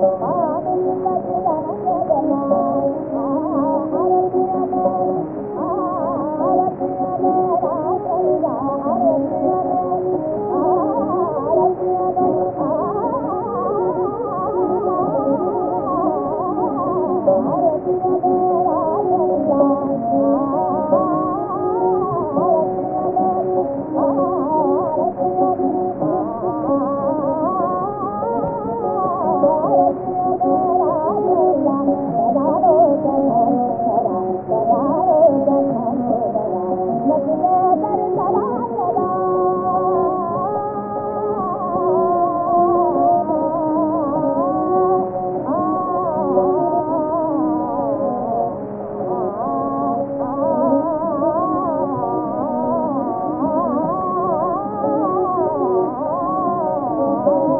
Bye. Oh.